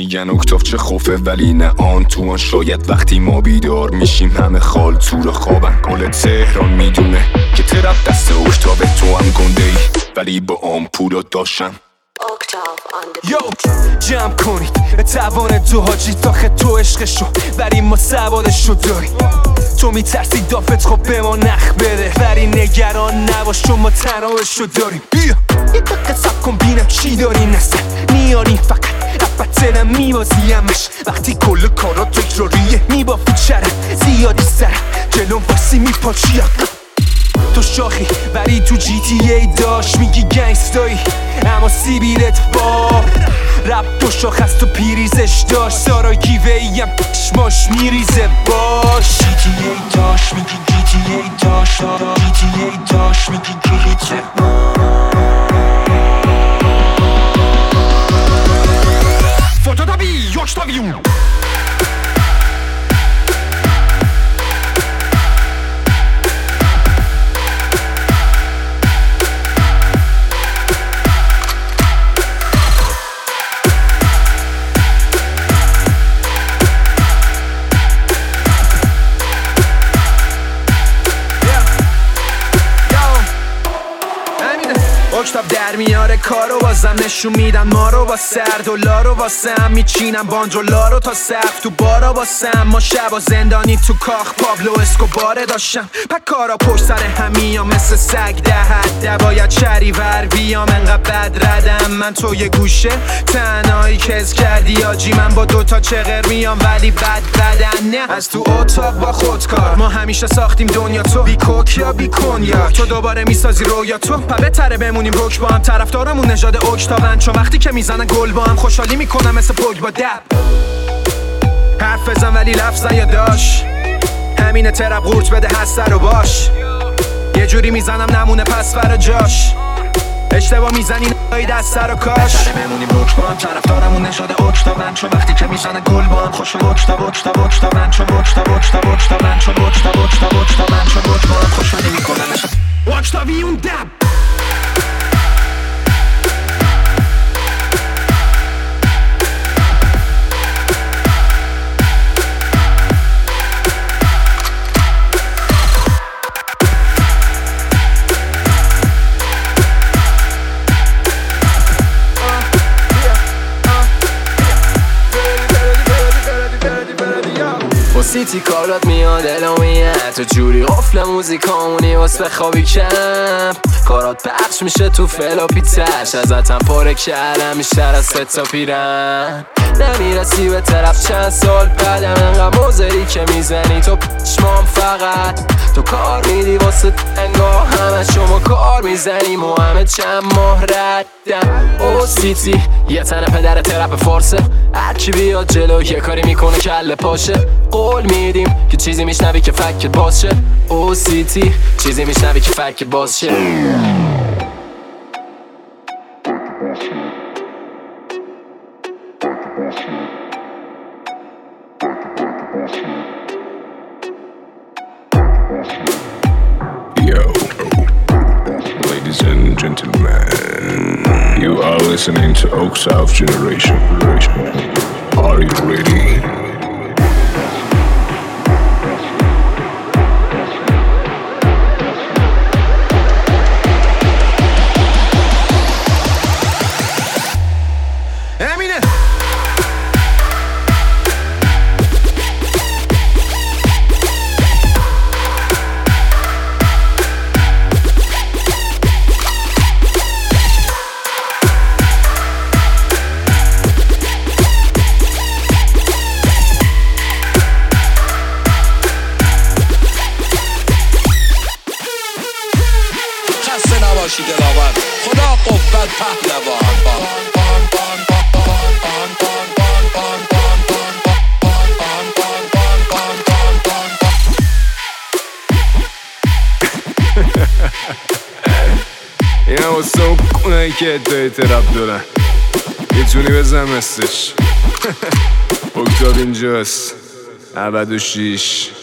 میگن اکتاف چه خوفه ولی نه آن تو آن شاید وقتی ما بیدار میشیم همه خال تو خوابن. کل تهران می‌دونه که ترپ دست اکتاف تو هم گنده ای ولی با آمپولا داشتم یو جمع کنید. توان تو حاجی تاخه تو عشقشو ولی ما سوادشو داریم. تو میترسی دافت خب به ما نخ بده. ولی نگران نباش چون ما تنابشو داریم. بیا. یه دقیقه سب کن بینم چی داری نستن نیاری فقط رفت دلم میبازی همش. وقتی کل کارا تکراریه میبافی چرم زیادی سرم جلوم واسی میپاچی. تو شاخی ولی تو جی تی ای داشت میگی گنگستایی. اما سیبیلت با رب دو شاخ از تو پیریزش داشت سارا گیوه ایم چشماش میریزه باش. جی تی ای داشت میگی جی تی ای داشت جی تی ای داشت میگی اکتاب در میاره کارو بازم نشون میدن. ما رو با سرد و لارو واسه هم میچینم باندرولا رو تا سقف تو بارا واسه ما شب و زندانی تو کاخ پابلو باره داشتم. پک کارا پشت سر همیا مثل سگ دهد باید شری ور بیام انقدر بد ردم. من تو یه گوشه تنهایی کز کردی آجی. من با دوتا چغر میام ولی بد بدن نه. از تو اتاق با خودکار ما همیشه ساختیم دنیا تو. بی کوک یا بی کنیا تو دوباره می‌سازی رویا تو. پا تره بمونی کنیم روک با هم طرفدارمون نژاد اکتاون چون وقتی که می‌زنن گل با هم خوشحالی می‌کنم مثل پوگ با دب حرف بزن ولی لفظ یا داش همین ترپ قورت بده هسته رو باش یه جوری می‌زنم نمونه پس فرا جاش اشتباه می‌زنی نایی دست سر و کاش بمونیم روک با هم طرفدارمون نژاد اکتاون چون وقتی که می‌زنن گل با هم خوش اکتا اکتا اکتاون چون اکتا اکتا اکتاون چون اکتا اکتا اکتاون چون اکتا با هم خوشحالی می‌کنم اکتاویون دب سیتی کارات میاد الامیه تو جوری قفل موزیکامونی واسه خوابی کم. کارات پخش میشه تو فلا پیتش ازتم پاره کردم بیشتر از ستا پیرن. نمی‌رسی به طرف چند سال بعدم انقدر موزری که می‌زنی. تو پشمام فقط تو کار میدی واسه انگاه همه شما کار می‌زنیم و همه چند ماه ردم. او سیتی یه تنه پدر ترپ فارسه هرچی بیاد جلو یه کاری می‌کنه کله پاشه. قول میدیم که چیزی میشنوی که فکر باز شه. او سیتی چیزی میشنوی که فکر باز شه. Listening to Oak South Generation. Are you ready? این هم واسه اون کنایی که ادعای ترپ دارن. یه تونی بزن مثلش. اکتاب اینجاست. 96